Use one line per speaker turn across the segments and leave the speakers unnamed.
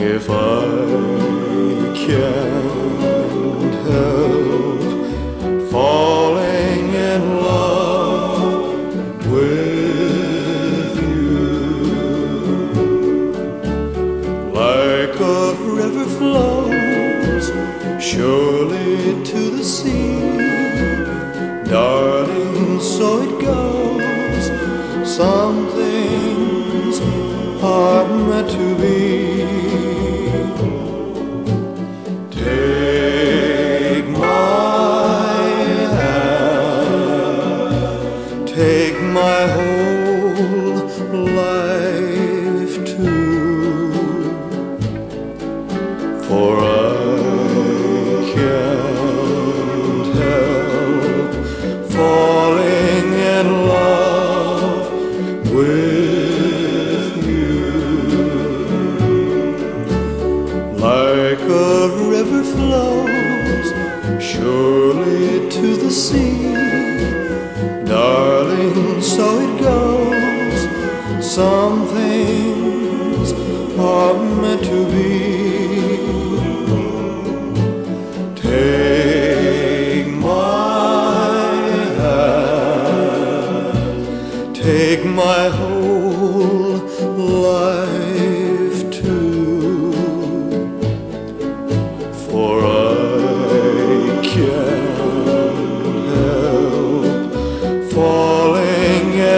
if I can't help falling in love with you? Like a river flows surely to the sea, darling, so it goes. Some take my whole life too. For I can't help falling in love with you. Like a river flows surely to the sea, so it goes. Some things are meant to be. Take my hand, take my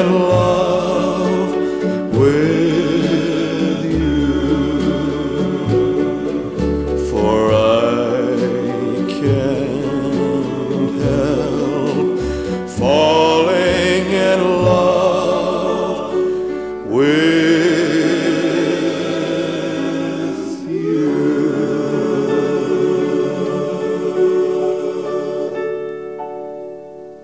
have.